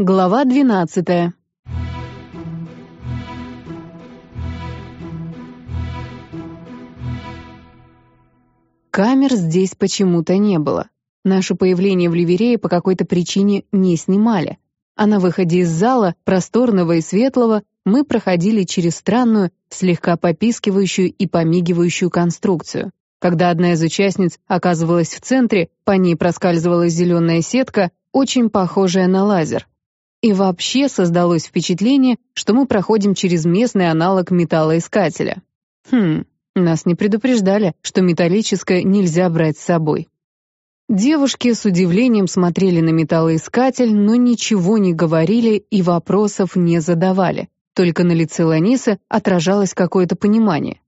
Глава двенадцатая. Камер здесь почему-то не было. Наше появление в Ливерее по какой-то причине не снимали. А на выходе из зала, просторного и светлого, мы проходили через странную, слегка попискивающую и помигивающую конструкцию. Когда одна из участниц оказывалась в центре, по ней проскальзывала зеленая сетка, очень похожая на лазер. И вообще создалось впечатление, что мы проходим через местный аналог металлоискателя. Хм, нас не предупреждали, что металлическое нельзя брать с собой. Девушки с удивлением смотрели на металлоискатель, но ничего не говорили и вопросов не задавали. Только на лице Ланисы отражалось какое-то понимание.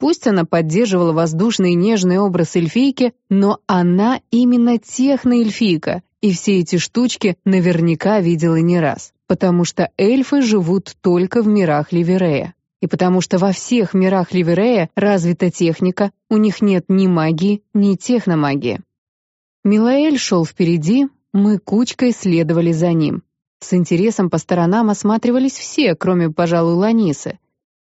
Пусть она поддерживала воздушный и нежный образ эльфийки, но она именно техноэльфийка, и все эти штучки наверняка видела не раз, потому что эльфы живут только в мирах Ливерея. И потому что во всех мирах Ливерея развита техника, у них нет ни магии, ни техномагии. Милаэль шел впереди, мы кучкой следовали за ним. С интересом по сторонам осматривались все, кроме, пожалуй, Ланисы.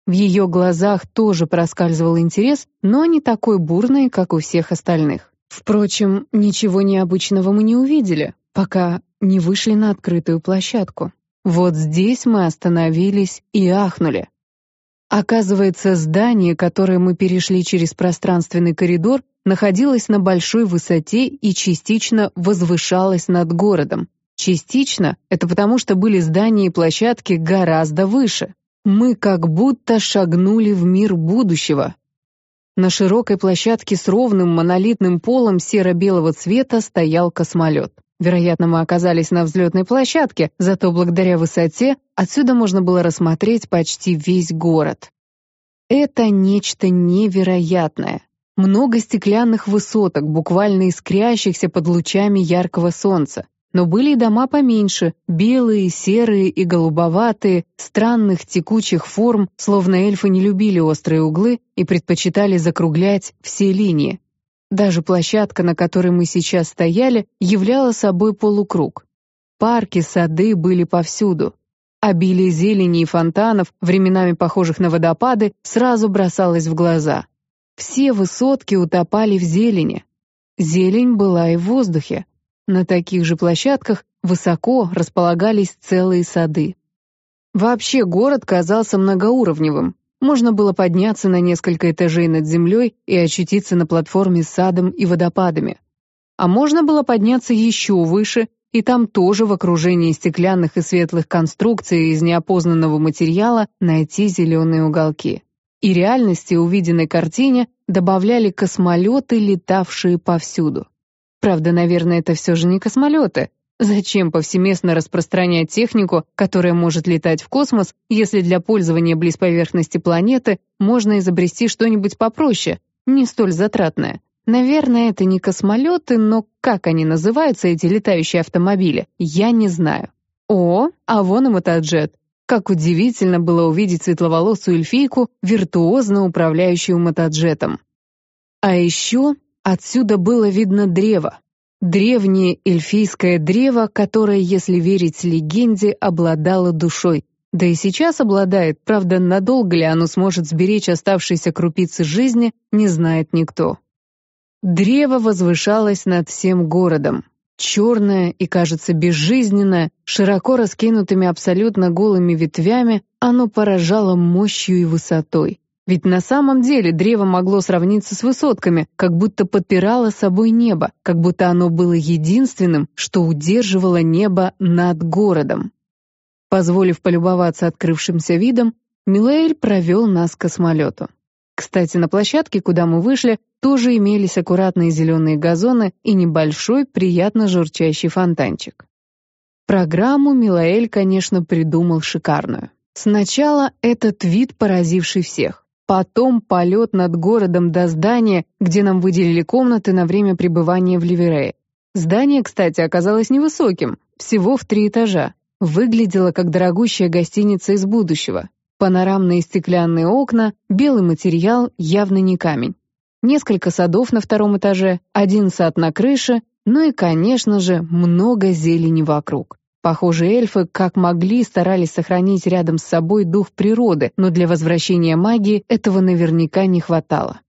В ее глазах тоже проскальзывал интерес, но не такой бурный, как у всех остальных. Впрочем, ничего необычного мы не увидели, пока не вышли на открытую площадку. Вот здесь мы остановились и ахнули. Оказывается, здание, которое мы перешли через пространственный коридор, находилось на большой высоте и частично возвышалось над городом. Частично — это потому, что были здания и площадки гораздо выше. Мы как будто шагнули в мир будущего. На широкой площадке с ровным монолитным полом серо-белого цвета стоял космолет. Вероятно, мы оказались на взлетной площадке, зато благодаря высоте отсюда можно было рассмотреть почти весь город. Это нечто невероятное. Много стеклянных высоток, буквально искрящихся под лучами яркого солнца. Но были и дома поменьше, белые, серые и голубоватые, странных текучих форм, словно эльфы не любили острые углы и предпочитали закруглять все линии. Даже площадка, на которой мы сейчас стояли, являла собой полукруг. Парки, сады были повсюду. Обилие зелени и фонтанов, временами похожих на водопады, сразу бросалось в глаза. Все высотки утопали в зелени. Зелень была и в воздухе. На таких же площадках высоко располагались целые сады. Вообще город казался многоуровневым, можно было подняться на несколько этажей над землей и очутиться на платформе с садом и водопадами. А можно было подняться еще выше, и там тоже в окружении стеклянных и светлых конструкций из неопознанного материала найти зеленые уголки. И реальности увиденной картине добавляли космолеты, летавшие повсюду. Правда, наверное, это все же не космолеты, Зачем повсеместно распространять технику, которая может летать в космос, если для пользования близ поверхности планеты можно изобрести что-нибудь попроще, не столь затратное? Наверное, это не космолеты, но как они называются, эти летающие автомобили, я не знаю. О, а вон и мотоджет. Как удивительно было увидеть светловолосую эльфийку, виртуозно управляющую мотоджетом. А еще отсюда было видно древо, Древнее эльфийское древо, которое, если верить легенде, обладало душой. Да и сейчас обладает, правда, надолго ли оно сможет сберечь оставшиеся крупицы жизни, не знает никто. Древо возвышалось над всем городом. Черное и, кажется, безжизненное, широко раскинутыми абсолютно голыми ветвями, оно поражало мощью и высотой. Ведь на самом деле древо могло сравниться с высотками, как будто подпирало собой небо, как будто оно было единственным, что удерживало небо над городом. Позволив полюбоваться открывшимся видом, Милаэль провел нас к космолету. Кстати, на площадке, куда мы вышли, тоже имелись аккуратные зеленые газоны и небольшой, приятно журчащий фонтанчик. Программу Милаэль, конечно, придумал шикарную. Сначала этот вид, поразивший всех. Потом полет над городом до здания, где нам выделили комнаты на время пребывания в Ливерее. Здание, кстати, оказалось невысоким, всего в три этажа. Выглядело как дорогущая гостиница из будущего. Панорамные стеклянные окна, белый материал, явно не камень. Несколько садов на втором этаже, один сад на крыше, ну и, конечно же, много зелени вокруг. Похоже, эльфы, как могли, старались сохранить рядом с собой дух природы, но для возвращения магии этого наверняка не хватало.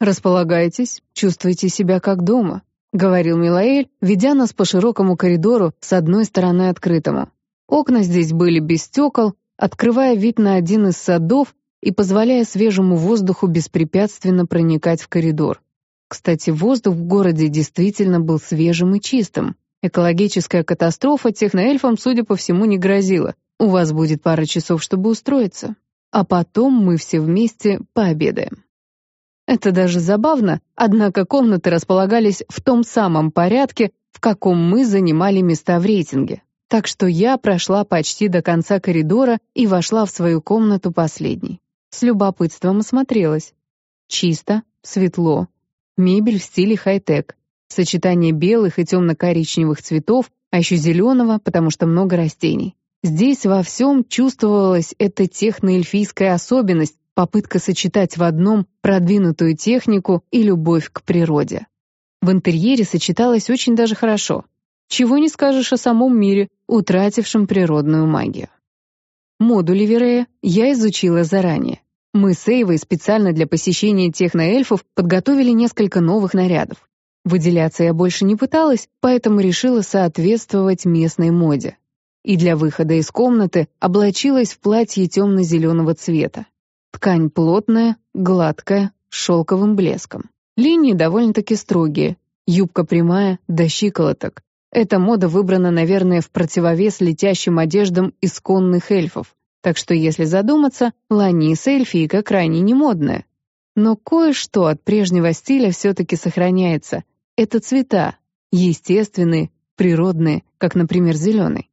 «Располагайтесь, чувствуйте себя как дома», — говорил Милаэль, ведя нас по широкому коридору с одной стороны открытому. Окна здесь были без стекол, открывая вид на один из садов и позволяя свежему воздуху беспрепятственно проникать в коридор. Кстати, воздух в городе действительно был свежим и чистым. Экологическая катастрофа техноэльфам, судя по всему, не грозила. У вас будет пара часов, чтобы устроиться. А потом мы все вместе пообедаем. Это даже забавно, однако комнаты располагались в том самом порядке, в каком мы занимали места в рейтинге. Так что я прошла почти до конца коридора и вошла в свою комнату последней. С любопытством осмотрелась. Чисто, светло. Мебель в стиле хай-тек. Сочетание белых и темно-коричневых цветов, а еще зеленого, потому что много растений. Здесь во всем чувствовалась эта техноэльфийская особенность, попытка сочетать в одном продвинутую технику и любовь к природе. В интерьере сочеталось очень даже хорошо. Чего не скажешь о самом мире, утратившем природную магию. Модули Верея я изучила заранее. Мы с Эйвой специально для посещения техноэльфов подготовили несколько новых нарядов. Выделяться я больше не пыталась, поэтому решила соответствовать местной моде. И для выхода из комнаты облачилась в платье темно-зеленого цвета. Ткань плотная, гладкая, с шелковым блеском. Линии довольно-таки строгие, юбка прямая, до щиколоток. Эта мода выбрана, наверное, в противовес летящим одеждам исконных эльфов. Так что, если задуматься, Ланиса эльфийка крайне немодная. Но кое-что от прежнего стиля все-таки сохраняется, это цвета, естественные, природные, как, например, зеленый.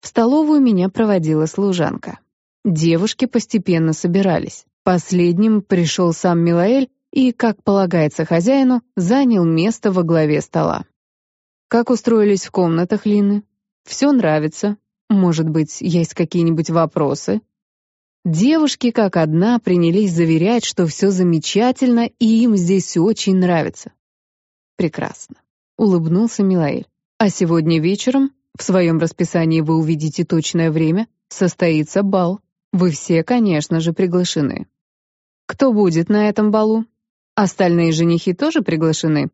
В столовую меня проводила служанка. Девушки постепенно собирались. Последним пришел сам Милаэль и, как полагается хозяину, занял место во главе стола. «Как устроились в комнатах, Лины? Все нравится. Может быть, есть какие-нибудь вопросы?» Девушки, как одна, принялись заверять, что все замечательно и им здесь очень нравится. Прекрасно. Улыбнулся Милаэль. А сегодня вечером, в своем расписании вы увидите точное время, состоится бал. Вы все, конечно же, приглашены. Кто будет на этом балу? Остальные женихи тоже приглашены?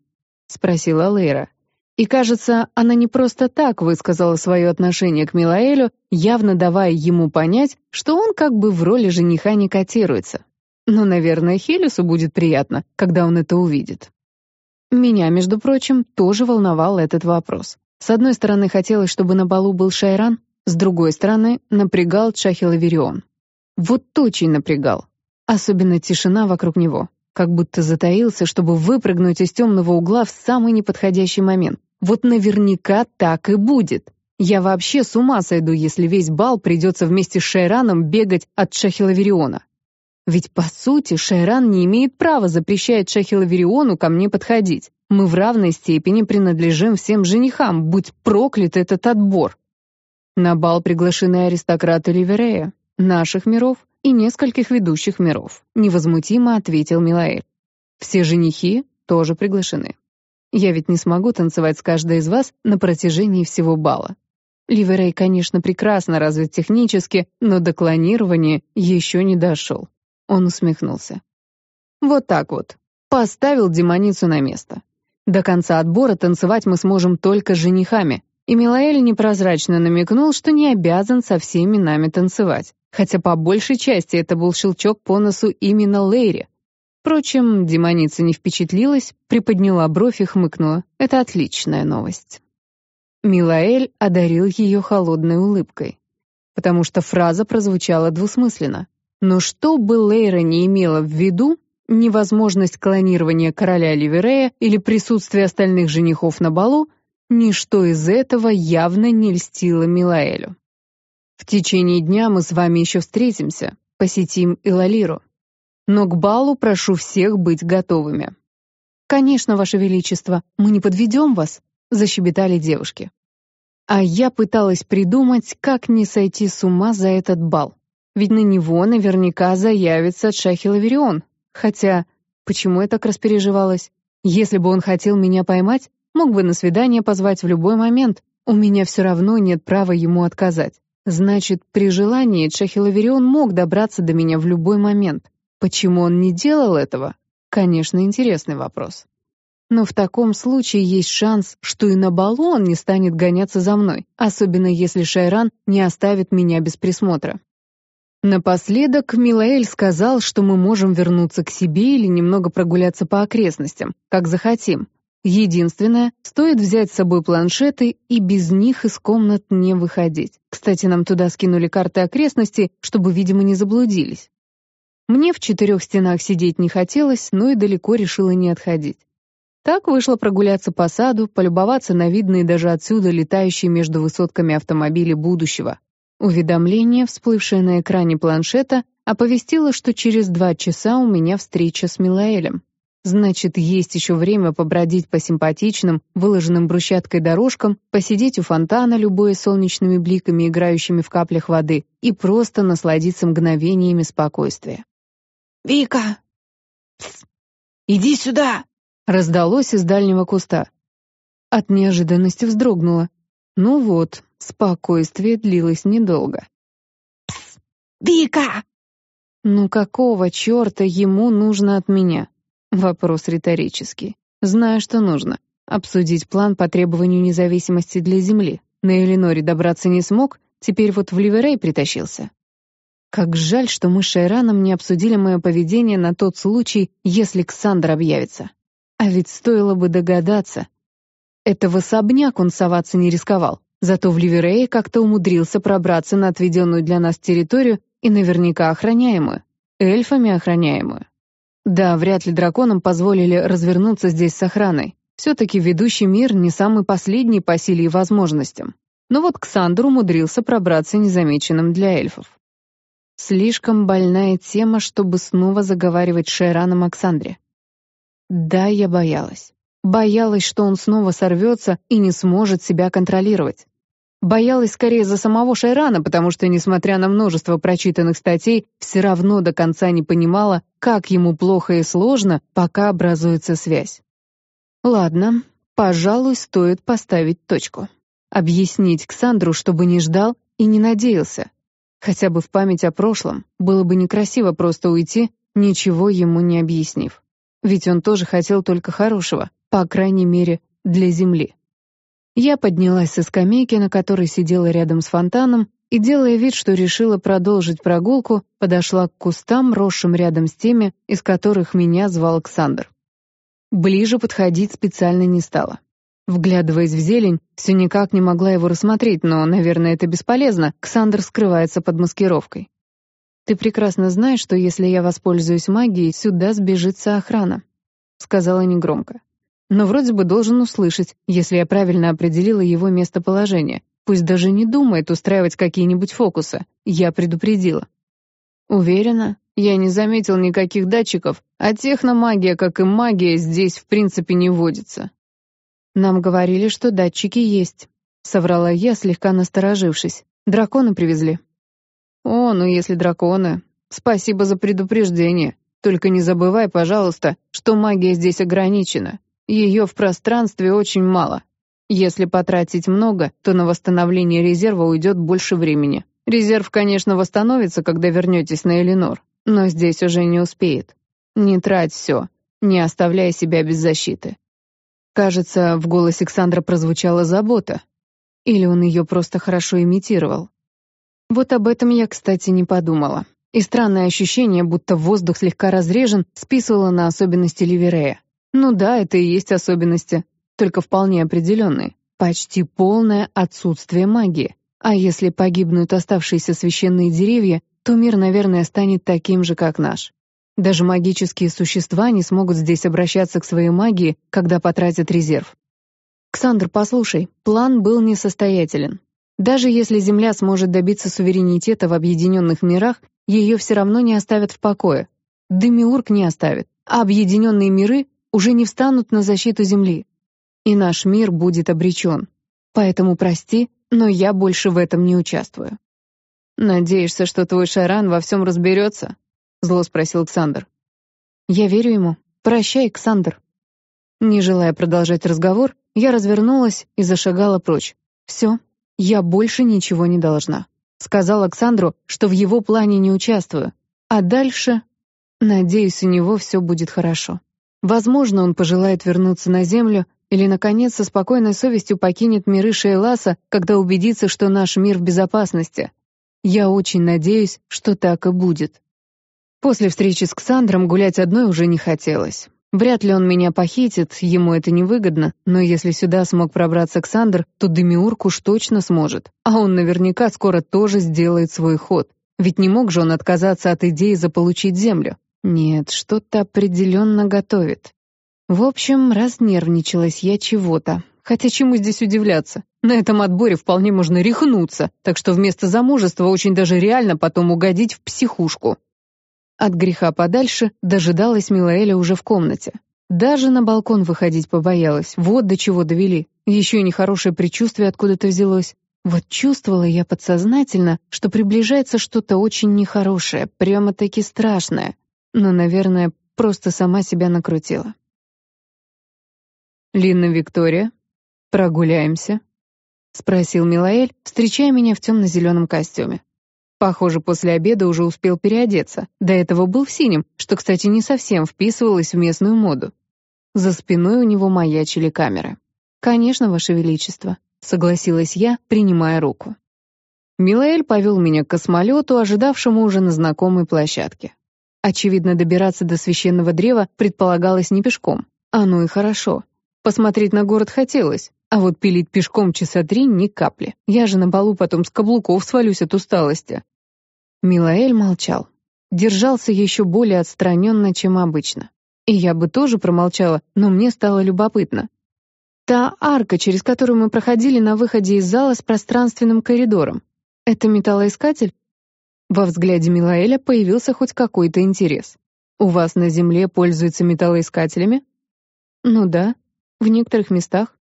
Спросила Лейра. И, кажется, она не просто так высказала свое отношение к Милаэлю, явно давая ему понять, что он как бы в роли жениха не котируется. Но, наверное, Хелису будет приятно, когда он это увидит. Меня, между прочим, тоже волновал этот вопрос. С одной стороны, хотелось, чтобы на балу был Шайран, с другой стороны, напрягал Чахилаверион. Вот очень напрягал. Особенно тишина вокруг него. Как будто затаился, чтобы выпрыгнуть из темного угла в самый неподходящий момент. Вот наверняка так и будет. Я вообще с ума сойду, если весь бал придется вместе с Шайраном бегать от Шахилавериона. Ведь, по сути, Шайран не имеет права запрещать Шахилавериону ко мне подходить. Мы в равной степени принадлежим всем женихам, будь проклят этот отбор. На бал приглашены аристократы Ливерея, наших миров и нескольких ведущих миров, невозмутимо ответил Милаэль. Все женихи тоже приглашены. Я ведь не смогу танцевать с каждой из вас на протяжении всего бала. Ливерей, конечно, прекрасно развит технически, но до клонирования еще не дошел. Он усмехнулся. Вот так вот. Поставил демоницу на место. До конца отбора танцевать мы сможем только с женихами. И Милаэль непрозрачно намекнул, что не обязан со всеми нами танцевать. Хотя по большей части это был щелчок по носу именно Лейри. Впрочем, демоница не впечатлилась, приподняла бровь и хмыкнула. Это отличная новость. Милаэль одарил ее холодной улыбкой, потому что фраза прозвучала двусмысленно. Но что бы Лейра не имела в виду, невозможность клонирования короля Ливерея или присутствие остальных женихов на балу, ничто из этого явно не льстило Милаэлю. «В течение дня мы с вами еще встретимся, посетим Илалиру. Но к балу прошу всех быть готовыми». «Конечно, Ваше Величество, мы не подведем вас», — защебетали девушки. А я пыталась придумать, как не сойти с ума за этот бал. Ведь на него наверняка заявится Шахилаверион. Хотя, почему я так распереживалась? Если бы он хотел меня поймать, мог бы на свидание позвать в любой момент. у меня все равно нет права ему отказать. Значит, при желании Чехиловерион мог добраться до меня в любой момент. Почему он не делал этого? Конечно, интересный вопрос. Но в таком случае есть шанс, что и на балу он не станет гоняться за мной, особенно если Шайран не оставит меня без присмотра. Напоследок Милаэль сказал, что мы можем вернуться к себе или немного прогуляться по окрестностям, как захотим. Единственное, стоит взять с собой планшеты и без них из комнат не выходить. Кстати, нам туда скинули карты окрестностей, чтобы, видимо, не заблудились. Мне в четырех стенах сидеть не хотелось, но и далеко решила не отходить. Так вышла прогуляться по саду, полюбоваться на видные даже отсюда летающие между высотками автомобили будущего. Уведомление, всплывшее на экране планшета, оповестило, что через два часа у меня встреча с Милаэлем. Значит, есть еще время побродить по симпатичным, выложенным брусчаткой дорожкам, посидеть у фонтана, любое солнечными бликами, играющими в каплях воды, и просто насладиться мгновениями спокойствия. «Вика!» «Иди сюда!» — раздалось из дальнего куста. От неожиданности вздрогнула. Ну вот, Спокойствие длилось недолго. «Пс! Вика!» «Ну какого черта ему нужно от меня?» Вопрос риторический. Знаю, что нужно. Обсудить план по требованию независимости для Земли. На Элиноре добраться не смог, теперь вот в Ливерей притащился. Как жаль, что мы с Шайраном не обсудили мое поведение на тот случай, если Ксандр объявится. А ведь стоило бы догадаться. Это в особняк он соваться не рисковал. Зато в Ливерее как-то умудрился пробраться на отведенную для нас территорию и наверняка охраняемую. Эльфами охраняемую. Да, вряд ли драконам позволили развернуться здесь с охраной. Все-таки ведущий мир не самый последний по силе и возможностям. Но вот Ксандр умудрился пробраться незамеченным для эльфов. Слишком больная тема, чтобы снова заговаривать с Шайраном Оксандре. Да, я боялась. Боялась, что он снова сорвется и не сможет себя контролировать. Боялась скорее за самого Шайрана, потому что, несмотря на множество прочитанных статей, все равно до конца не понимала, как ему плохо и сложно, пока образуется связь. Ладно, пожалуй, стоит поставить точку. Объяснить Ксандру, чтобы не ждал и не надеялся. Хотя бы в память о прошлом. Было бы некрасиво просто уйти, ничего ему не объяснив. Ведь он тоже хотел только хорошего, по крайней мере, для Земли. Я поднялась со скамейки, на которой сидела рядом с фонтаном, и, делая вид, что решила продолжить прогулку, подошла к кустам, росшим рядом с теми, из которых меня звал Александр. Ближе подходить специально не стала. Вглядываясь в зелень, все никак не могла его рассмотреть, но, наверное, это бесполезно, Ксандр скрывается под маскировкой. «Ты прекрасно знаешь, что если я воспользуюсь магией, сюда сбежится охрана», — сказала негромко но вроде бы должен услышать, если я правильно определила его местоположение. Пусть даже не думает устраивать какие-нибудь фокусы. Я предупредила. Уверена, я не заметил никаких датчиков, а техномагия, как и магия, здесь в принципе не водится. Нам говорили, что датчики есть, соврала я, слегка насторожившись. Драконы привезли. О, ну если драконы. Спасибо за предупреждение. Только не забывай, пожалуйста, что магия здесь ограничена. Ее в пространстве очень мало. Если потратить много, то на восстановление резерва уйдет больше времени. Резерв, конечно, восстановится, когда вернетесь на Эленор, но здесь уже не успеет. Не трать все, не оставляя себя без защиты. Кажется, в голосе Александра прозвучала забота. Или он ее просто хорошо имитировал. Вот об этом я, кстати, не подумала. И странное ощущение, будто воздух слегка разрежен, списывало на особенности Ливерея. Ну да, это и есть особенности, только вполне определенные. Почти полное отсутствие магии. А если погибнут оставшиеся священные деревья, то мир, наверное, станет таким же, как наш. Даже магические существа не смогут здесь обращаться к своей магии, когда потратят резерв. «Ксандр, послушай, план был несостоятелен. Даже если Земля сможет добиться суверенитета в объединенных мирах, ее все равно не оставят в покое. Демиург не оставит, а объединенные миры уже не встанут на защиту Земли. И наш мир будет обречен. Поэтому прости, но я больше в этом не участвую. «Надеешься, что твой Шаран во всем разберется?» — зло спросил Александр. «Я верю ему. Прощай, Александр». Не желая продолжать разговор, я развернулась и зашагала прочь. Все, я больше ничего не должна. Сказал Александру, что в его плане не участвую. А дальше... Надеюсь, у него все будет хорошо. Возможно, он пожелает вернуться на Землю или, наконец, со спокойной совестью покинет миры Шейласа, когда убедится, что наш мир в безопасности. Я очень надеюсь, что так и будет. После встречи с Ксандром гулять одной уже не хотелось. Вряд ли он меня похитит, ему это невыгодно, но если сюда смог пробраться Ксандр, то Демиург уж точно сможет. А он наверняка скоро тоже сделает свой ход. Ведь не мог же он отказаться от идеи заполучить землю. Нет, что-то определенно готовит. В общем, разнервничалась я чего-то. Хотя чему здесь удивляться? На этом отборе вполне можно рехнуться, так что вместо замужества очень даже реально потом угодить в психушку. От греха подальше дожидалась Милаэля уже в комнате. Даже на балкон выходить побоялась. Вот до чего довели. Еще и нехорошее предчувствие откуда-то взялось. Вот чувствовала я подсознательно, что приближается что-то очень нехорошее, прямо-таки страшное. Но, наверное, просто сама себя накрутила. «Линна Виктория, прогуляемся?» — спросил Милаэль, встречая меня в темно-зеленом костюме. Похоже, после обеда уже успел переодеться. До этого был в синем, что, кстати, не совсем вписывалось в местную моду. За спиной у него маячили камеры. «Конечно, Ваше Величество», — согласилась я, принимая руку. Милаэль повел меня к космолету, ожидавшему уже на знакомой площадке. Очевидно, добираться до священного древа предполагалось не пешком. Оно и хорошо. Посмотреть на город хотелось, а вот пилить пешком часа три ни капли. Я же на балу потом с каблуков свалюсь от усталости. Милаэль молчал. Держался еще более отстраненно, чем обычно. И я бы тоже промолчала, но мне стало любопытно. Та арка, через которую мы проходили на выходе из зала с пространственным коридором. Это металлоискатель? Во взгляде Милаэля появился хоть какой-то интерес. У вас на Земле пользуются металлоискателями? Ну да, в некоторых местах.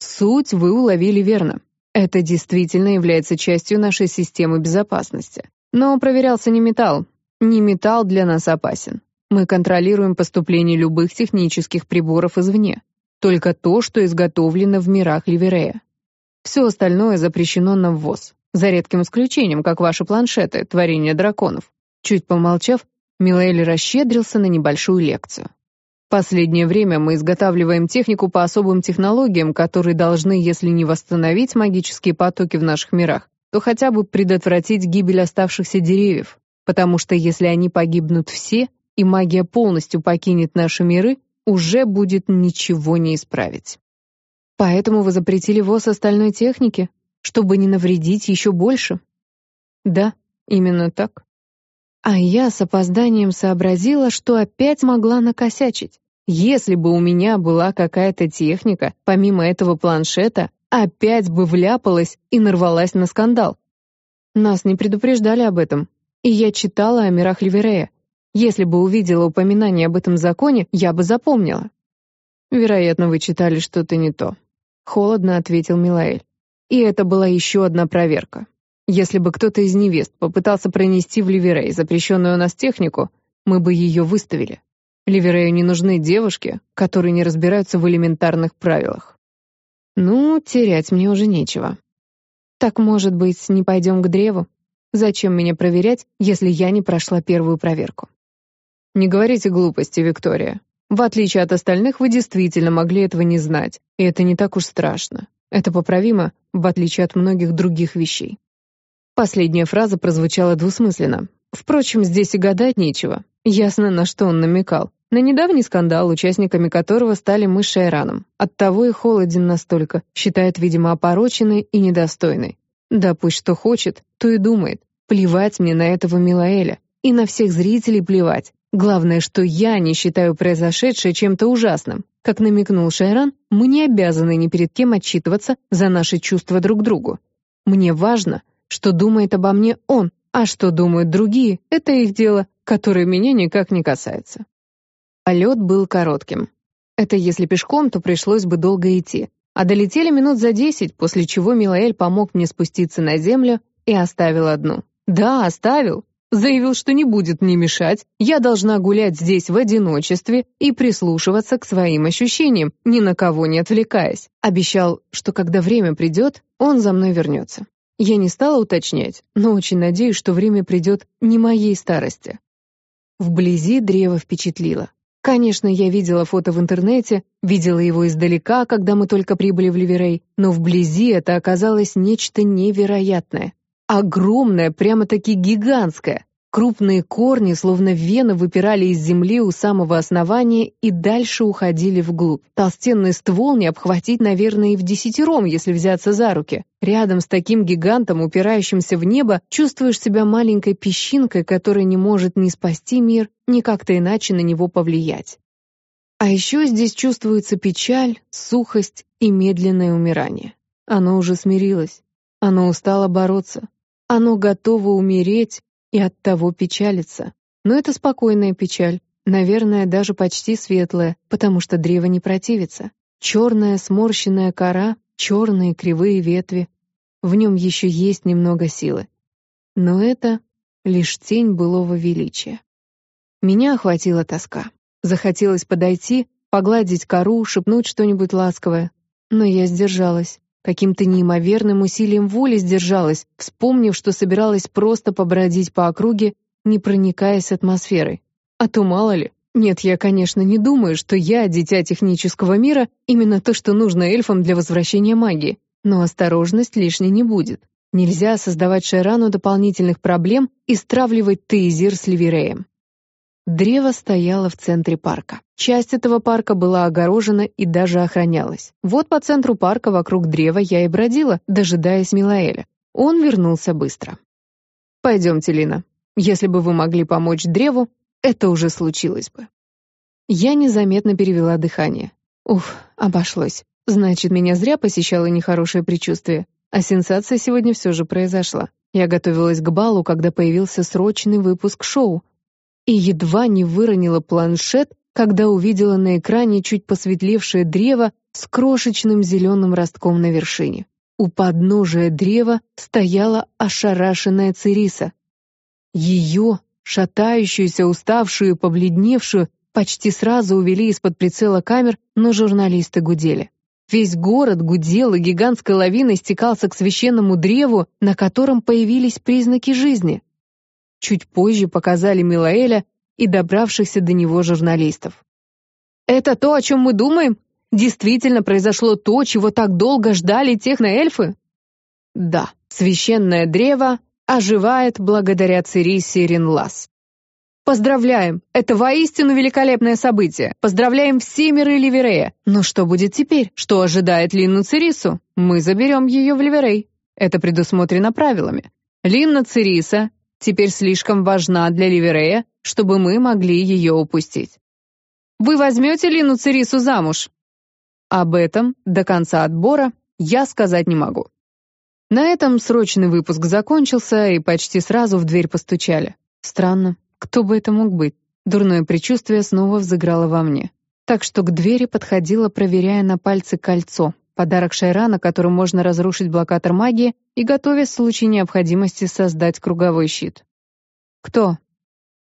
Суть вы уловили верно. Это действительно является частью нашей системы безопасности. Но проверялся не металл. Не металл для нас опасен. Мы контролируем поступление любых технических приборов извне. Только то, что изготовлено в мирах Ливерея. Все остальное запрещено на ввоз. За редким исключением, как ваши планшеты, творение драконов. Чуть помолчав, Милель расщедрился на небольшую лекцию. Последнее время мы изготавливаем технику по особым технологиям, которые должны, если не восстановить магические потоки в наших мирах, то хотя бы предотвратить гибель оставшихся деревьев, потому что если они погибнут все, и магия полностью покинет наши миры, уже будет ничего не исправить. Поэтому вы запретили ввоз остальной техники, чтобы не навредить еще больше? Да, именно так. А я с опозданием сообразила, что опять могла накосячить. Если бы у меня была какая-то техника, помимо этого планшета, опять бы вляпалась и нарвалась на скандал. Нас не предупреждали об этом, и я читала о мирах Ливерея. Если бы увидела упоминание об этом законе, я бы запомнила. «Вероятно, вы читали что-то не то», — холодно ответил Милаэль. И это была еще одна проверка. Если бы кто-то из невест попытался пронести в Ливерей запрещенную у нас технику, мы бы ее выставили. Ливерею не нужны девушки, которые не разбираются в элементарных правилах. Ну, терять мне уже нечего. Так, может быть, не пойдем к древу? Зачем меня проверять, если я не прошла первую проверку? Не говорите глупости, Виктория. В отличие от остальных, вы действительно могли этого не знать, и это не так уж страшно. Это поправимо, в отличие от многих других вещей. Последняя фраза прозвучала двусмысленно. Впрочем, здесь и гадать нечего. Ясно, на что он намекал. На недавний скандал, участниками которого стали мы с Шайраном. Оттого и холоден настолько, считает, видимо, опороченной и недостойной. Да пусть что хочет, то и думает. Плевать мне на этого Милаэля. И на всех зрителей плевать. Главное, что я не считаю произошедшее чем-то ужасным. Как намекнул Шайран, мы не обязаны ни перед кем отчитываться за наши чувства друг к другу. Мне важно, что думает обо мне он, а что думают другие — это их дело, которое меня никак не касается. Полет был коротким. Это если пешком, то пришлось бы долго идти. А долетели минут за десять, после чего Милаэль помог мне спуститься на землю и оставил одну. Да, оставил. Заявил, что не будет мне мешать, я должна гулять здесь в одиночестве и прислушиваться к своим ощущениям, ни на кого не отвлекаясь. Обещал, что когда время придет, он за мной вернется. Я не стала уточнять, но очень надеюсь, что время придет не моей старости. Вблизи древо впечатлило. Конечно, я видела фото в интернете, видела его издалека, когда мы только прибыли в Ливерей, но вблизи это оказалось нечто невероятное. Огромное, прямо-таки гигантское. Крупные корни, словно вены, выпирали из земли у самого основания и дальше уходили вглубь. Толстенный ствол не обхватить, наверное, и в десятером, если взяться за руки. Рядом с таким гигантом, упирающимся в небо, чувствуешь себя маленькой песчинкой, которая не может ни спасти мир, ни как-то иначе на него повлиять. А еще здесь чувствуется печаль, сухость и медленное умирание. Оно уже смирилось. Оно устало бороться. Оно готово умереть и оттого печалится. Но это спокойная печаль, наверное, даже почти светлая, потому что древо не противится. Черная сморщенная кора, черные кривые ветви. В нем еще есть немного силы. Но это лишь тень былого величия. Меня охватила тоска. Захотелось подойти, погладить кору, шепнуть что-нибудь ласковое. Но я сдержалась. Каким-то неимоверным усилием воли сдержалась, вспомнив, что собиралась просто побродить по округе, не проникаясь атмосферой. А то мало ли. Нет, я, конечно, не думаю, что я, дитя технического мира, именно то, что нужно эльфам для возвращения магии. Но осторожность лишней не будет. Нельзя создавать Шайрану дополнительных проблем и стравливать Тейзир с Ливереем. Древо стояло в центре парка. Часть этого парка была огорожена и даже охранялась. Вот по центру парка вокруг древа я и бродила, дожидаясь Милаэля. Он вернулся быстро. «Пойдемте, Лина. Если бы вы могли помочь древу, это уже случилось бы». Я незаметно перевела дыхание. Уф, обошлось. Значит, меня зря посещало нехорошее предчувствие. А сенсация сегодня все же произошла. Я готовилась к балу, когда появился срочный выпуск шоу, и едва не выронила планшет, когда увидела на экране чуть посветлевшее древо с крошечным зеленым ростком на вершине. У подножия древа стояла ошарашенная Цириса. Ее, шатающуюся, уставшую побледневшую, почти сразу увели из-под прицела камер, но журналисты гудели. Весь город гудел, и гигантской лавиной стекался к священному древу, на котором появились признаки жизни. Чуть позже показали Милаэля и добравшихся до него журналистов. «Это то, о чем мы думаем? Действительно произошло то, чего так долго ждали техноэльфы?» «Да, священное древо оживает благодаря Цирисе Ренлас. Поздравляем! Это воистину великолепное событие. Поздравляем все миры Ливерея. Но что будет теперь? Что ожидает Линну Цирису? Мы заберем ее в Ливерей. Это предусмотрено правилами. Линна Цириса теперь слишком важна для Ливерея, чтобы мы могли ее упустить. Вы возьмете Лину Цирису замуж? Об этом до конца отбора я сказать не могу. На этом срочный выпуск закончился, и почти сразу в дверь постучали. Странно, кто бы это мог быть? Дурное предчувствие снова взыграло во мне. Так что к двери подходила, проверяя на пальце кольцо, Подарок Шайрана, которым можно разрушить блокатор магии и готовясь в случае необходимости создать круговой щит. «Кто?»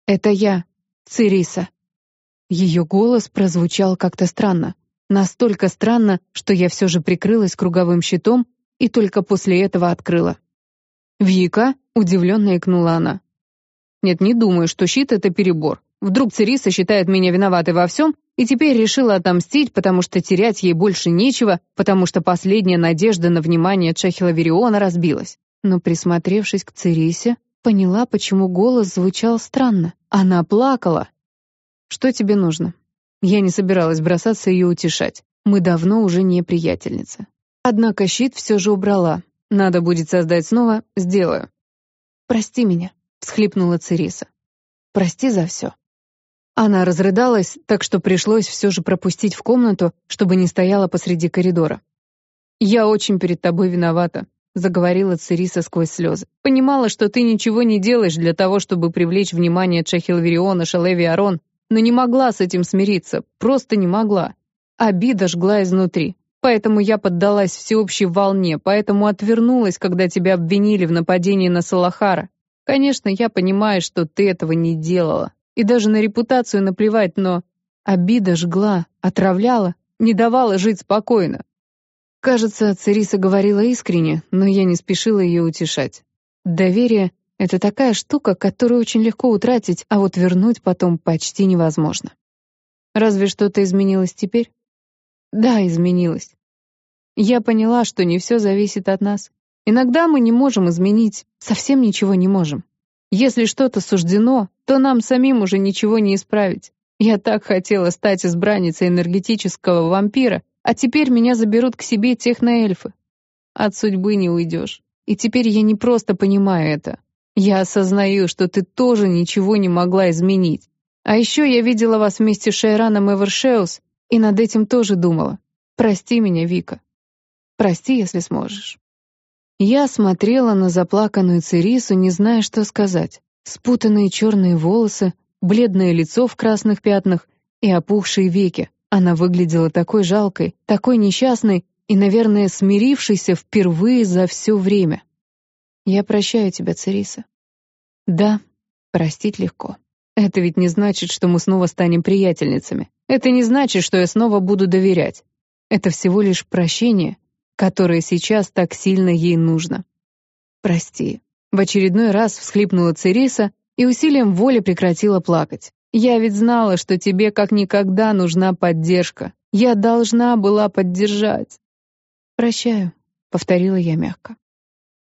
«Это я, Цириса». Ее голос прозвучал как-то странно. Настолько странно, что я все же прикрылась круговым щитом и только после этого открыла. «Вика?» — удивленно икнула она. «Нет, не думаю, что щит — это перебор. Вдруг Цириса считает меня виноватой во всем и теперь решила отомстить, потому что терять ей больше нечего, потому что последняя надежда на внимание Чехила Вериона разбилась. Но, присмотревшись к Цирисе, поняла, почему голос звучал странно. Она плакала. «Что тебе нужно?» Я не собиралась бросаться ее утешать. Мы давно уже не приятельницы. Однако щит все же убрала. Надо будет создать снова, сделаю. «Прости меня», — всхлипнула Цириса. «Прости за все». Она разрыдалась, так что пришлось все же пропустить в комнату, чтобы не стояла посреди коридора. «Я очень перед тобой виновата», — заговорила Цириса сквозь слезы. «Понимала, что ты ничего не делаешь для того, чтобы привлечь внимание Чахилвериона, Шалеви Арон, но не могла с этим смириться, просто не могла. Обида жгла изнутри. Поэтому я поддалась всеобщей волне, поэтому отвернулась, когда тебя обвинили в нападении на Салахара. Конечно, я понимаю, что ты этого не делала. И даже на репутацию наплевать, но... Обида жгла, отравляла, не давала жить спокойно. Кажется, Цериса говорила искренне, но я не спешила ее утешать. Доверие — это такая штука, которую очень легко утратить, а вот вернуть потом почти невозможно. Разве что-то изменилось теперь? Да, изменилось. Я поняла, что не все зависит от нас. Иногда мы не можем изменить, совсем ничего не можем. Если что-то суждено, то нам самим уже ничего не исправить. Я так хотела стать избранницей энергетического вампира, а теперь меня заберут к себе техноэльфы. От судьбы не уйдешь. И теперь я не просто понимаю это. Я осознаю, что ты тоже ничего не могла изменить. А еще я видела вас вместе с Шайраном Эвершеус, и над этим тоже думала. Прости меня, Вика. Прости, если сможешь. Я смотрела на заплаканную Церису, не зная, что сказать. Спутанные черные волосы, бледное лицо в красных пятнах и опухшие веки. Она выглядела такой жалкой, такой несчастной и, наверное, смирившейся впервые за все время. «Я прощаю тебя, Цериса». «Да, простить легко. Это ведь не значит, что мы снова станем приятельницами. Это не значит, что я снова буду доверять. Это всего лишь прощение, которое сейчас так сильно ей нужно. Прости». В очередной раз всхлипнула Цериса и усилием воли прекратила плакать. «Я ведь знала, что тебе как никогда нужна поддержка. Я должна была поддержать». «Прощаю», — повторила я мягко.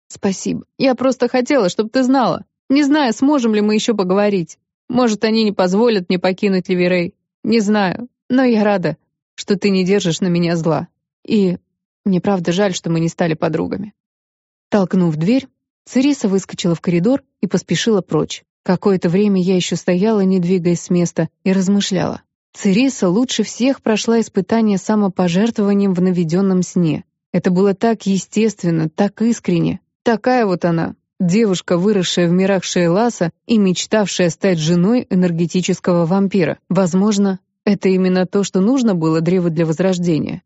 «Спасибо. Я просто хотела, чтобы ты знала. Не знаю, сможем ли мы еще поговорить. Может, они не позволят мне покинуть Ливерей. Не знаю. Но я рада, что ты не держишь на меня зла. И мне правда жаль, что мы не стали подругами». Толкнув дверь, Цириса выскочила в коридор и поспешила прочь. Какое-то время я еще стояла, не двигаясь с места, и размышляла. Цириса лучше всех прошла испытание самопожертвованием в наведенном сне. Это было так естественно, так искренне. Такая вот она, девушка, выросшая в мирах Шейласа и мечтавшая стать женой энергетического вампира. Возможно, это именно то, что нужно было древу для возрождения.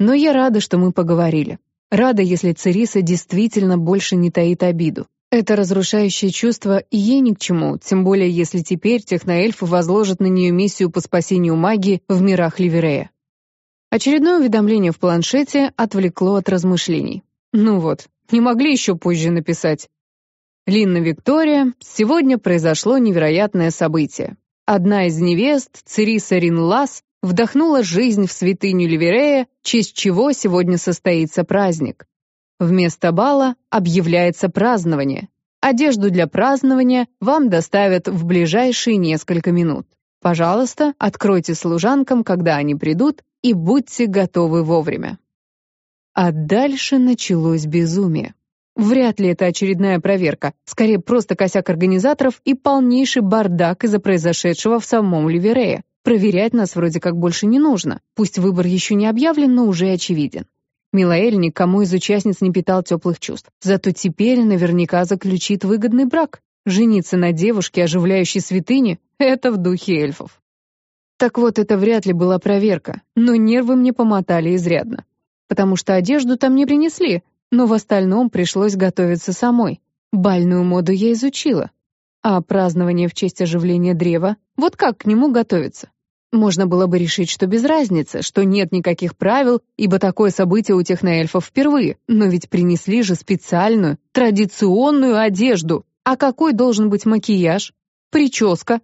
Но я рада, что мы поговорили. Рада, если Цириса действительно больше не таит обиду. Это разрушающее чувство ей ни к чему, тем более если теперь техноэльфы возложат на нее миссию по спасению магии в мирах Ливерея. Очередное уведомление в планшете отвлекло от размышлений. Ну вот, не могли еще позже написать. Линна Виктория, сегодня произошло невероятное событие. Одна из невест, Цириса Ринлас, вдохнула жизнь в святыню Ливерея, честь чего сегодня состоится праздник. Вместо бала объявляется празднование. Одежду для празднования вам доставят в ближайшие несколько минут. Пожалуйста, откройте служанкам, когда они придут, и будьте готовы вовремя. А дальше началось безумие. Вряд ли это очередная проверка, скорее просто косяк организаторов и полнейший бардак из-за произошедшего в самом Ливерее. Проверять нас вроде как больше не нужно, пусть выбор еще не объявлен, но уже очевиден. Милаэль никому из участниц не питал теплых чувств. Зато теперь наверняка заключит выгодный брак. Жениться на девушке, оживляющей святыни — это в духе эльфов. Так вот, это вряд ли была проверка, но нервы мне помотали изрядно. Потому что одежду там не принесли, но в остальном пришлось готовиться самой. Бальную моду я изучила. А празднование в честь оживления древа, вот как к нему готовиться? Можно было бы решить, что без разницы, что нет никаких правил, ибо такое событие у техноэльфов впервые, но ведь принесли же специальную, традиционную одежду. А какой должен быть макияж? Прическа?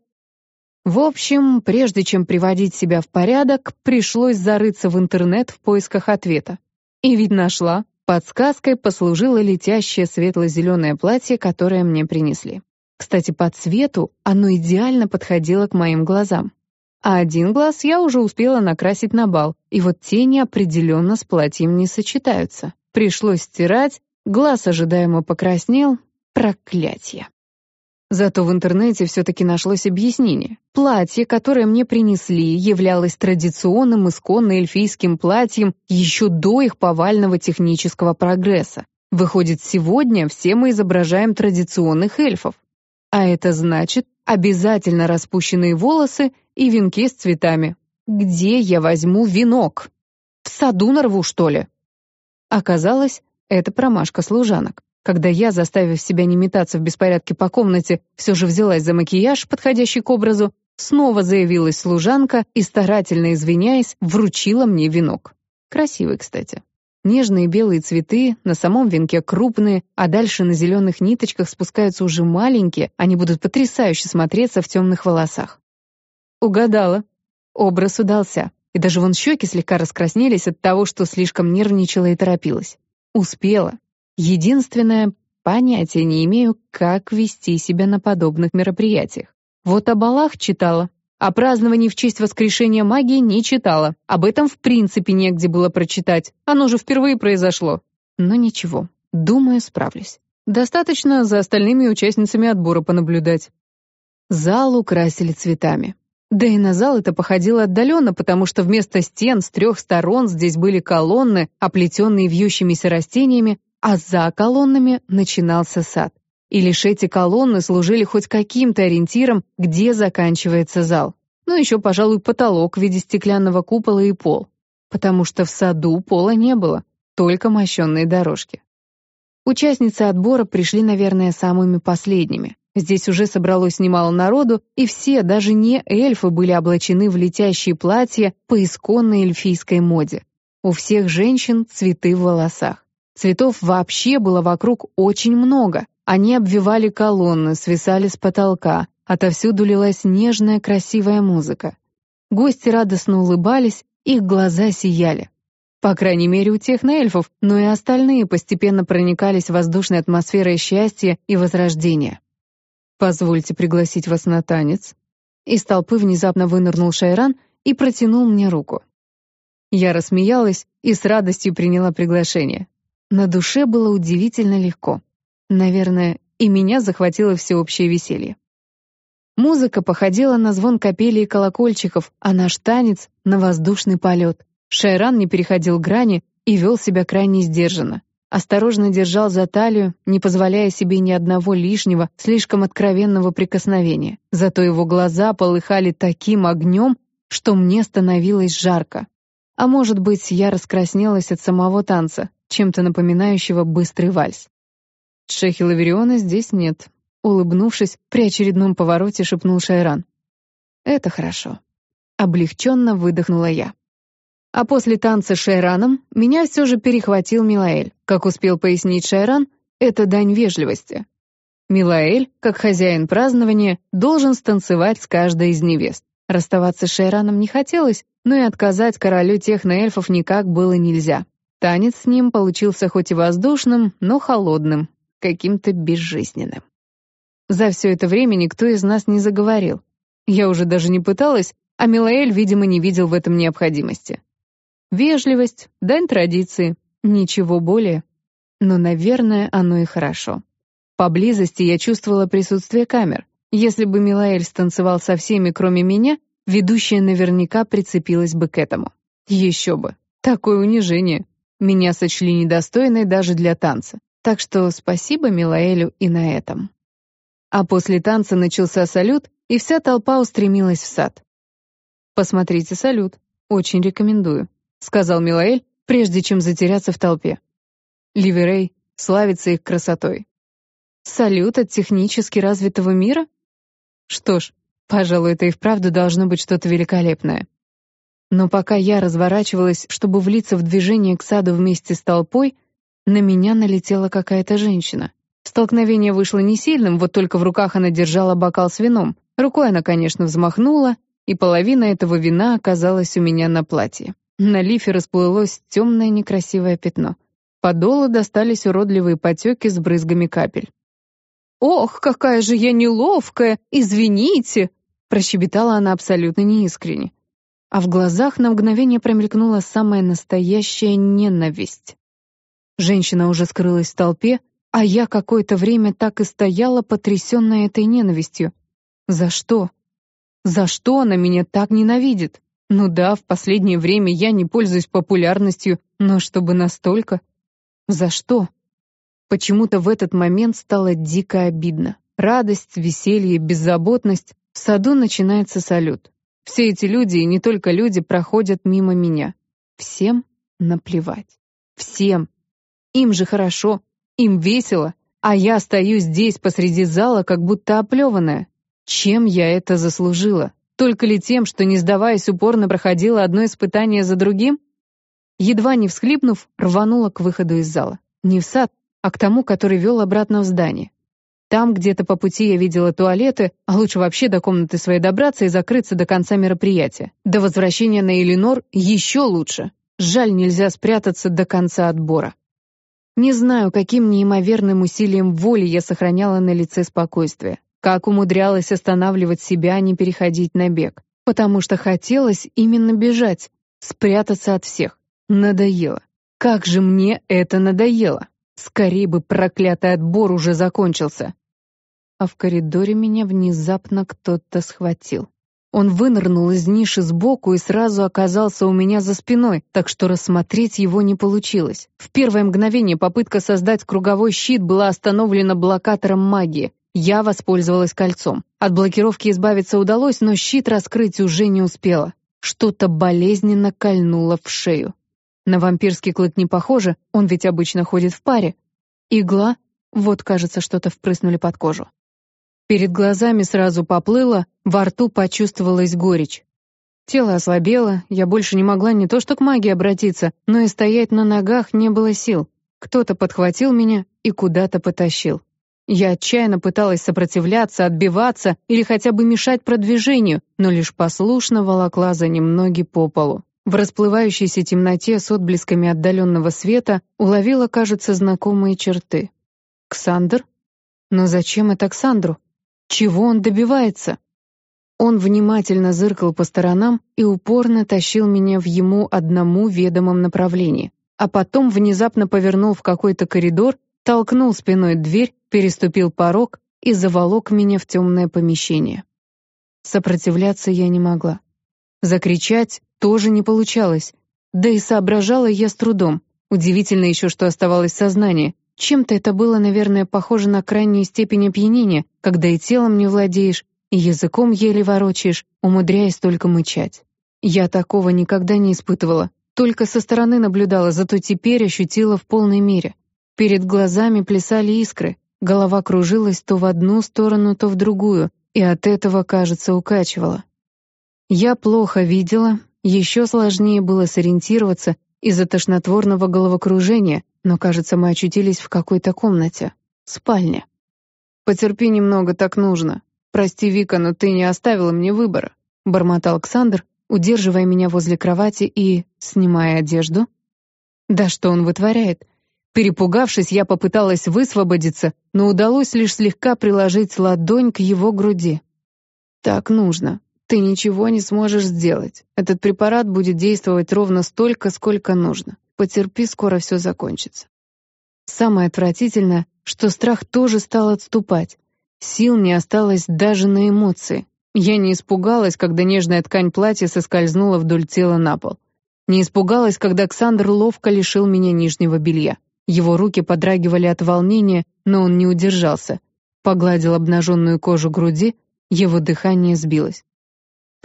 В общем, прежде чем приводить себя в порядок, пришлось зарыться в интернет в поисках ответа. И ведь нашла. Подсказкой послужило летящее светло-зеленое платье, которое мне принесли. Кстати, по цвету оно идеально подходило к моим глазам. А один глаз я уже успела накрасить на бал, и вот тени определенно с платьем не сочетаются. Пришлось стирать, глаз ожидаемо покраснел. Проклятье. Зато в интернете все-таки нашлось объяснение. Платье, которое мне принесли, являлось традиционным исконно эльфийским платьем еще до их повального технического прогресса. Выходит, сегодня все мы изображаем традиционных эльфов. А это значит, обязательно распущенные волосы и венки с цветами. Где я возьму венок? В саду нарву, что ли? Оказалось, это промашка служанок. Когда я, заставив себя не метаться в беспорядке по комнате, все же взялась за макияж, подходящий к образу, снова заявилась служанка и, старательно извиняясь, вручила мне венок. Красивый, кстати. Нежные белые цветы, на самом венке крупные, а дальше на зеленых ниточках спускаются уже маленькие, они будут потрясающе смотреться в темных волосах. Угадала. Образ удался. И даже вон щеки слегка раскраснелись от того, что слишком нервничала и торопилась. Успела. Единственное, понятия не имею, как вести себя на подобных мероприятиях. Вот о балах читала, о праздновании в честь воскрешения магии не читала. Об этом в принципе негде было прочитать. Оно же впервые произошло. Но ничего, думаю, справлюсь. Достаточно за остальными участницами отбора понаблюдать. Зал украсили цветами. Да и на зал это походило отдаленно, потому что вместо стен с трех сторон здесь были колонны, оплетенные вьющимися растениями, а за колоннами начинался сад. И лишь эти колонны служили хоть каким-то ориентиром, где заканчивается зал. Ну, еще, пожалуй, потолок в виде стеклянного купола и пол. Потому что в саду пола не было, только мощенные дорожки. Участницы отбора пришли, наверное, самыми последними. Здесь уже собралось немало народу, и все, даже не эльфы, были облачены в летящие платья по исконной эльфийской моде. У всех женщин цветы в волосах. Цветов вообще было вокруг очень много. Они обвивали колонны, свисали с потолка. Отовсюду лилась нежная, красивая музыка. Гости радостно улыбались, их глаза сияли. По крайней мере, у тех эльфов, но и остальные постепенно проникались воздушной атмосферой счастья и возрождения. «Позвольте пригласить вас на танец». Из толпы внезапно вынырнул Шайран и протянул мне руку. Я рассмеялась и с радостью приняла приглашение. На душе было удивительно легко. Наверное, и меня захватило всеобщее веселье. Музыка походила на звон капели и колокольчиков, а наш танец — на воздушный полет. Шайран не переходил грани и вел себя крайне сдержанно. Осторожно держал за талию, не позволяя себе ни одного лишнего, слишком откровенного прикосновения. Зато его глаза полыхали таким огнем, что мне становилось жарко. А может быть, я раскраснелась от самого танца, чем-то напоминающего быстрый вальс. Шехи Лавериона здесь нет. Улыбнувшись, при очередном повороте шепнул Шайран. «Это хорошо». Облегченно выдохнула я. А после танца с Шайраном меня все же перехватил Милаэль. Как успел пояснить Шайран, это дань вежливости. Милаэль, как хозяин празднования, должен станцевать с каждой из невест. Расставаться с Шайраном не хотелось, но и отказать королю техноэльфов никак было нельзя. Танец с ним получился хоть и воздушным, но холодным, каким-то безжизненным. За все это время никто из нас не заговорил. Я уже даже не пыталась, а Милаэль, видимо, не видел в этом необходимости. Вежливость, дань традиции, ничего более. Но, наверное, оно и хорошо. Поблизости я чувствовала присутствие камер. Если бы Милаэль станцевал со всеми, кроме меня, ведущая наверняка прицепилась бы к этому. Еще бы. Такое унижение. Меня сочли недостойной даже для танца. Так что спасибо Милаэлю и на этом. А после танца начался салют, и вся толпа устремилась в сад. «Посмотрите салют. Очень рекомендую», — сказал Милаэль, прежде чем затеряться в толпе. Ливерей славится их красотой. Салют от технически развитого мира? Что ж, пожалуй, это и вправду должно быть что-то великолепное. Но пока я разворачивалась, чтобы влиться в движение к саду вместе с толпой, на меня налетела какая-то женщина. Столкновение вышло не сильным, вот только в руках она держала бокал с вином. Рукой она, конечно, взмахнула, и половина этого вина оказалась у меня на платье. На лифе расплылось темное некрасивое пятно. Подолу достались уродливые потеки с брызгами капель. «Ох, какая же я неловкая! Извините!» Прощебетала она абсолютно неискренне. А в глазах на мгновение промелькнула самая настоящая ненависть. Женщина уже скрылась в толпе, а я какое-то время так и стояла, потрясенная этой ненавистью. За что? За что она меня так ненавидит? Ну да, в последнее время я не пользуюсь популярностью, но чтобы настолько? За что? Почему-то в этот момент стало дико обидно. Радость, веселье, беззаботность. В саду начинается салют. Все эти люди, и не только люди, проходят мимо меня. Всем наплевать. Всем. Им же хорошо, им весело, а я стою здесь посреди зала, как будто оплеванная. Чем я это заслужила? Только ли тем, что, не сдаваясь, упорно проходила одно испытание за другим? Едва не всхлипнув, рванула к выходу из зала. Не в сад, а к тому, который вел обратно в здание. Там где-то по пути я видела туалеты, а лучше вообще до комнаты своей добраться и закрыться до конца мероприятия. До возвращения на Элинор еще лучше. Жаль, нельзя спрятаться до конца отбора. Не знаю, каким неимоверным усилием воли я сохраняла на лице спокойствие, как умудрялась останавливать себя, а не переходить на бег, потому что хотелось именно бежать, спрятаться от всех. Надоело. Как же мне это надоело! Скорее бы проклятый отбор уже закончился. А в коридоре меня внезапно кто-то схватил. Он вынырнул из ниши сбоку и сразу оказался у меня за спиной, так что рассмотреть его не получилось. В первое мгновение попытка создать круговой щит была остановлена блокатором магии. Я воспользовалась кольцом. От блокировки избавиться удалось, но щит раскрыть уже не успела. Что-то болезненно кольнуло в шею. На вампирский клык не похоже, он ведь обычно ходит в паре. Игла, вот, кажется, что-то впрыснули под кожу. Перед глазами сразу поплыло, во рту почувствовалась горечь. Тело ослабело, я больше не могла не то что к магии обратиться, но и стоять на ногах не было сил. Кто-то подхватил меня и куда-то потащил. Я отчаянно пыталась сопротивляться, отбиваться или хотя бы мешать продвижению, но лишь послушно волокла за ним ноги по полу. В расплывающейся темноте с отблесками отдаленного света уловила, кажется, знакомые черты. «Ксандр? Но зачем это Ксандру? Чего он добивается?» Он внимательно зыркал по сторонам и упорно тащил меня в ему одному ведомом направлении, а потом внезапно повернул в какой-то коридор, толкнул спиной дверь, переступил порог и заволок меня в темное помещение. Сопротивляться я не могла. Закричать тоже не получалось. Да и соображала я с трудом. Удивительно еще, что оставалось сознание. Чем-то это было, наверное, похоже на крайнюю степень опьянения, когда и телом не владеешь, и языком еле ворочаешь, умудряясь только мычать. Я такого никогда не испытывала, только со стороны наблюдала, зато теперь ощутила в полной мере. Перед глазами плясали искры, голова кружилась то в одну сторону, то в другую, и от этого, кажется, укачивала. Я плохо видела, еще сложнее было сориентироваться из-за тошнотворного головокружения, но, кажется, мы очутились в какой-то комнате. Спальня. «Потерпи немного, так нужно. Прости, Вика, но ты не оставила мне выбора», — бормотал Александр, удерживая меня возле кровати и снимая одежду. Да что он вытворяет? Перепугавшись, я попыталась высвободиться, но удалось лишь слегка приложить ладонь к его груди. «Так нужно. Ты ничего не сможешь сделать. Этот препарат будет действовать ровно столько, сколько нужно. Потерпи, скоро все закончится. Самое отвратительное, что страх тоже стал отступать. Сил не осталось даже на эмоции. Я не испугалась, когда нежная ткань платья соскользнула вдоль тела на пол. Не испугалась, когда Александр ловко лишил меня нижнего белья. Его руки подрагивали от волнения, но он не удержался. Погладил обнаженную кожу груди, его дыхание сбилось.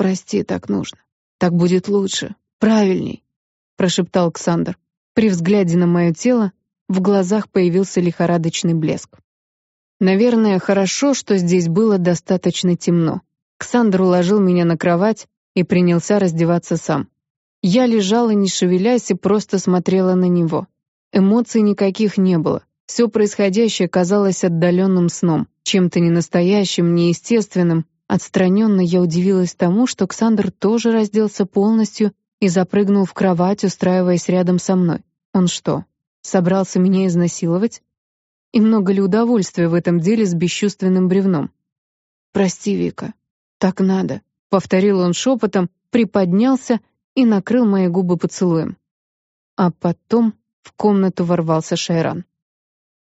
«Прости, так нужно. Так будет лучше, правильней», — прошептал Александр. При взгляде на мое тело в глазах появился лихорадочный блеск. Наверное, хорошо, что здесь было достаточно темно. Ксандр уложил меня на кровать и принялся раздеваться сам. Я лежала, не шевелясь, и просто смотрела на него. Эмоций никаких не было. Все происходящее казалось отдаленным сном, чем-то ненастоящим, неестественным, Отстраненно я удивилась тому, что Ксандр тоже разделся полностью и запрыгнул в кровать, устраиваясь рядом со мной. Он что, собрался меня изнасиловать? И много ли удовольствия в этом деле с бесчувственным бревном? «Прости, Вика, так надо», — повторил он шепотом, приподнялся и накрыл мои губы поцелуем. А потом в комнату ворвался Шайран.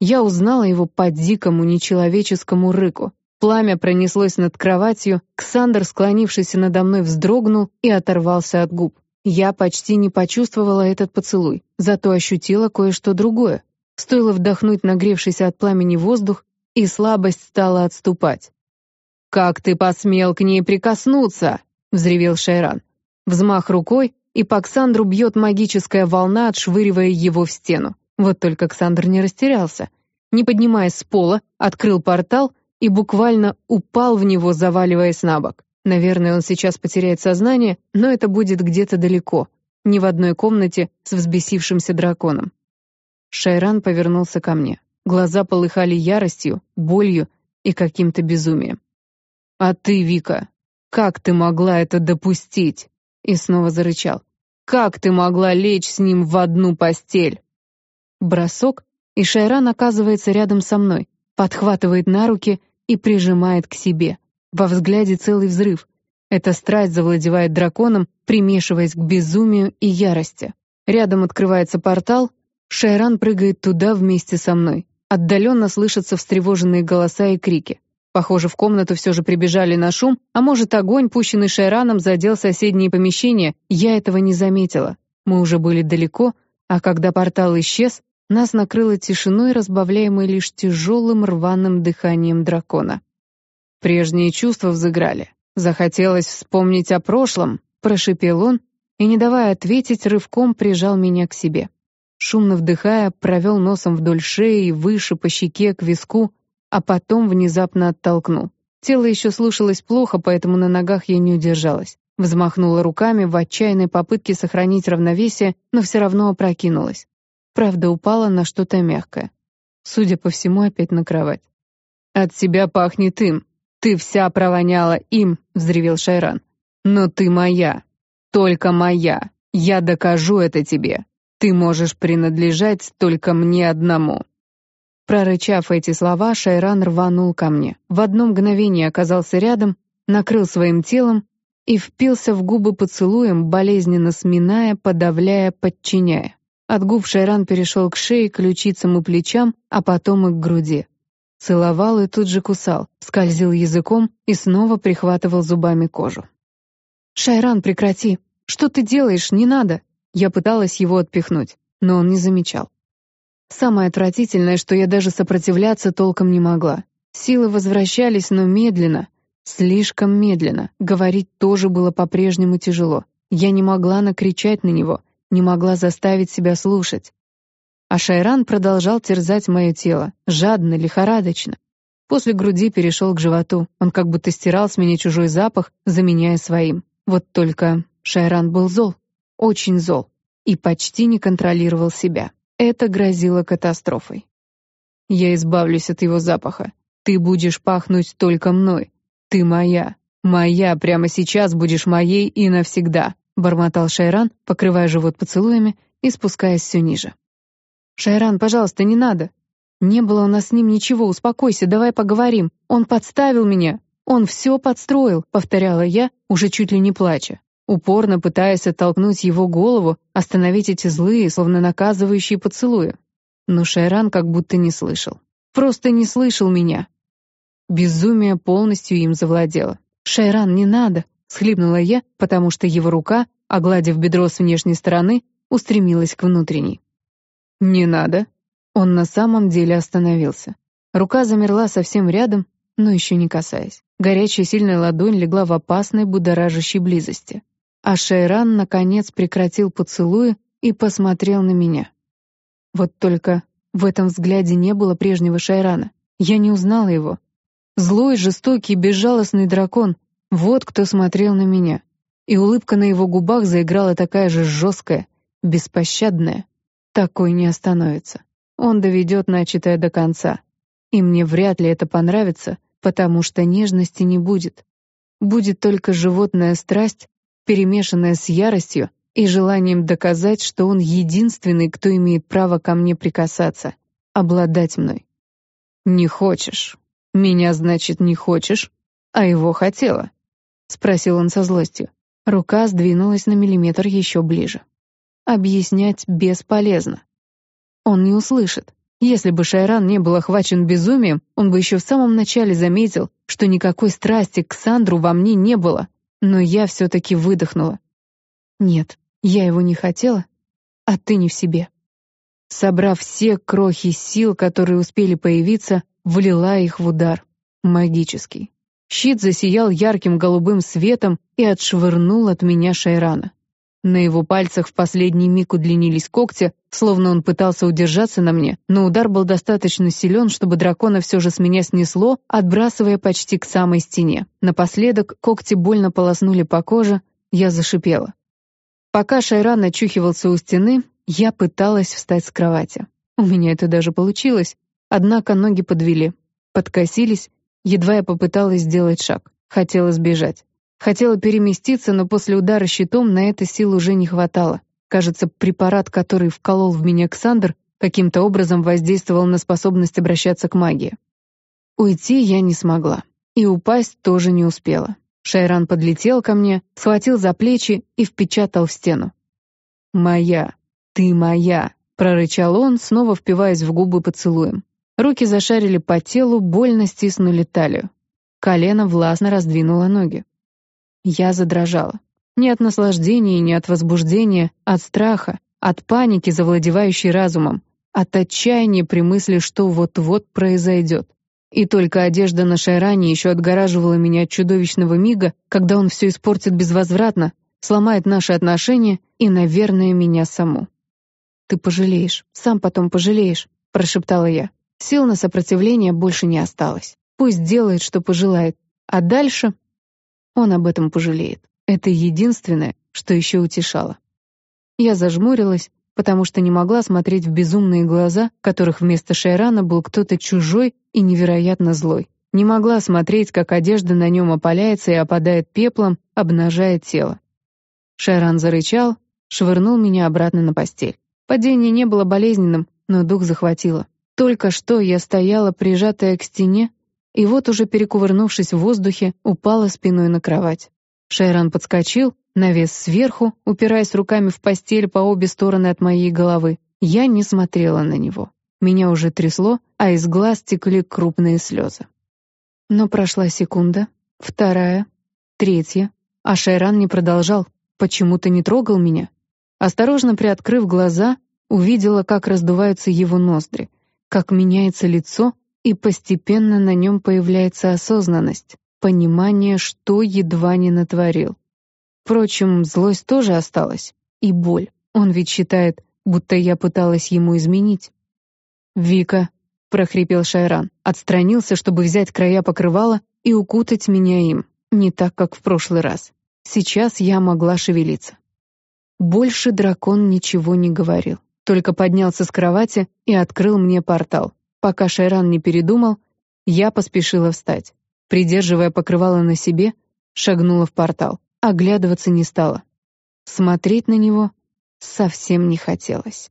Я узнала его по дикому нечеловеческому рыку. Пламя пронеслось над кроватью, Ксандр, склонившийся надо мной, вздрогнул и оторвался от губ. Я почти не почувствовала этот поцелуй, зато ощутила кое-что другое. Стоило вдохнуть нагревшийся от пламени воздух, и слабость стала отступать. «Как ты посмел к ней прикоснуться?» — взревел Шайран. Взмах рукой, и по Ксандру бьет магическая волна, отшвыривая его в стену. Вот только Ксандр не растерялся. не поднимаясь с пола, открыл портал и буквально упал в него, заваливаясь на бок. Наверное, он сейчас потеряет сознание, но это будет где-то далеко, не в одной комнате с взбесившимся драконом. Шайран повернулся ко мне. Глаза полыхали яростью, болью и каким-то безумием. «А ты, Вика, как ты могла это допустить?» И снова зарычал. «Как ты могла лечь с ним в одну постель?» Бросок, и Шайран оказывается рядом со мной, подхватывает на руки и прижимает к себе. Во взгляде целый взрыв. Эта страсть завладевает драконом, примешиваясь к безумию и ярости. Рядом открывается портал, Шайран прыгает туда вместе со мной. Отдаленно слышатся встревоженные голоса и крики. Похоже, в комнату все же прибежали на шум, а может, огонь, пущенный Шайраном, задел соседние помещения. Я этого не заметила. Мы уже были далеко, а когда портал исчез, нас накрыло тишиной, разбавляемой лишь тяжелым рваным дыханием дракона. Прежние чувства взыграли. Захотелось вспомнить о прошлом, прошипел он, и, не давая ответить, рывком прижал меня к себе. Шумно вдыхая, провел носом вдоль шеи, выше, по щеке, к виску, а потом внезапно оттолкнул. Тело еще слушалось плохо, поэтому на ногах я не удержалась. Взмахнула руками в отчаянной попытке сохранить равновесие, но все равно опрокинулась. Правда, упала на что-то мягкое. Судя по всему, опять на кровать. «От себя пахнет им. Ты вся провоняла им», — взревел Шайран. «Но ты моя. Только моя. Я докажу это тебе. Ты можешь принадлежать только мне одному». Прорычав эти слова, Шайран рванул ко мне. В одно мгновение оказался рядом, накрыл своим телом и впился в губы поцелуем, болезненно сминая, подавляя, подчиняя. От губ Шайран перешел к шее, ключицам и плечам, а потом и к груди. Целовал и тут же кусал, скользил языком и снова прихватывал зубами кожу. «Шайран, прекрати! Что ты делаешь? Не надо!» Я пыталась его отпихнуть, но он не замечал. Самое отвратительное, что я даже сопротивляться толком не могла. Силы возвращались, но медленно, слишком медленно. Говорить тоже было по-прежнему тяжело. Я не могла накричать на него, не могла заставить себя слушать. А Шайран продолжал терзать мое тело, жадно, лихорадочно. После груди перешел к животу. Он как будто стирал с меня чужой запах, заменяя своим. Вот только Шайран был зол, очень зол, и почти не контролировал себя. Это грозило катастрофой. «Я избавлюсь от его запаха. Ты будешь пахнуть только мной. Ты моя. Моя прямо сейчас будешь моей и навсегда бормотал Шайран, покрывая живот поцелуями и спускаясь все ниже. «Шайран, пожалуйста, не надо. Не было у нас с ним ничего, успокойся, давай поговорим. Он подставил меня. Он все подстроил», — повторяла я, уже чуть ли не плача, упорно пытаясь оттолкнуть его голову, остановить эти злые, словно наказывающие поцелуи. Но Шайран как будто не слышал. Просто не слышал меня. Безумие полностью им завладело. «Шайран, не надо!» — схлипнула я, потому что его рука, огладив бедро с внешней стороны, устремилась к внутренней. «Не надо». Он на самом деле остановился. Рука замерла совсем рядом, но еще не касаясь. Горячая сильная ладонь легла в опасной будоражащей близости. А Шайран, наконец, прекратил поцелуи и посмотрел на меня. Вот только в этом взгляде не было прежнего Шайрана. Я не узнала его. Злой, жестокий, безжалостный дракон, вот кто смотрел на меня. И улыбка на его губах заиграла такая же жесткая, беспощадная. Такой не остановится. Он доведет начатое до конца. И мне вряд ли это понравится, потому что нежности не будет. Будет только животная страсть, перемешанная с яростью и желанием доказать, что он единственный, кто имеет право ко мне прикасаться, обладать мной. «Не хочешь. Меня, значит, не хочешь, а его хотела. — спросил он со злостью. Рука сдвинулась на миллиметр еще ближе. Объяснять бесполезно. Он не услышит. Если бы Шайран не был охвачен безумием, он бы еще в самом начале заметил, что никакой страсти к Сандру во мне не было. Но я все-таки выдохнула. Нет, я его не хотела, а ты не в себе. Собрав все крохи сил, которые успели появиться, влила их в удар. Магический. Щит засиял ярким голубым светом и отшвырнул от меня Шайрана. На его пальцах в последний миг удлинились когти, словно он пытался удержаться на мне, но удар был достаточно силен, чтобы дракона все же с меня снесло, отбрасывая почти к самой стене. Напоследок когти больно полоснули по коже, я зашипела. Пока Шайран очухивался у стены, я пыталась встать с кровати. У меня это даже получилось, однако ноги подвели, подкосились, едва я попыталась сделать шаг, хотела сбежать. Хотела переместиться, но после удара щитом на это сил уже не хватало. Кажется, препарат, который вколол в меня Ксандр, каким-то образом воздействовал на способность обращаться к магии. Уйти я не смогла. И упасть тоже не успела. Шайран подлетел ко мне, схватил за плечи и впечатал в стену. «Моя, ты моя!» — прорычал он, снова впиваясь в губы поцелуем. Руки зашарили по телу, больно стиснули талию. Колено властно раздвинуло ноги. Я задрожала. Не от наслаждения, не от возбуждения, от страха, от паники, завладевающей разумом, от отчаяния при мысли, что вот-вот произойдет. И только одежда на Шайране еще отгораживала меня от чудовищного мига, когда он все испортит безвозвратно, сломает наши отношения и, наверное, меня саму. «Ты пожалеешь, сам потом пожалеешь», — прошептала я. Сил на сопротивление больше не осталось. Пусть делает, что пожелает. А дальше он об этом пожалеет. Это единственное, что еще утешало. Я зажмурилась, потому что не могла смотреть в безумные глаза, которых вместо Шайрана был кто-то чужой и невероятно злой. Не могла смотреть, как одежда на нем опаляется и опадает пеплом, обнажая тело. Шайран зарычал, швырнул меня обратно на постель. Падение не было болезненным, но дух захватило. Только что я стояла, прижатая к стене, и вот уже перекувырнувшись в воздухе, упала спиной на кровать. Шайран подскочил, навес сверху, упираясь руками в постель по обе стороны от моей головы. Я не смотрела на него. Меня уже трясло, а из глаз текли крупные слезы. Но прошла секунда, вторая, третья, а Шайран не продолжал, почему-то не трогал меня. Осторожно приоткрыв глаза, увидела, как раздуваются его ноздри, как меняется лицо, и постепенно на нем появляется осознанность, понимание, что едва не натворил. Впрочем, злость тоже осталась, и боль. Он ведь считает, будто я пыталась ему изменить. «Вика», — прохрипел Шайран, отстранился, чтобы взять края покрывала и укутать меня им, не так, как в прошлый раз. Сейчас я могла шевелиться. Больше дракон ничего не говорил, только поднялся с кровати и открыл мне портал. Пока Шайран не передумал, я поспешила встать. Придерживая покрывало на себе, шагнула в портал. Оглядываться не стала. Смотреть на него совсем не хотелось.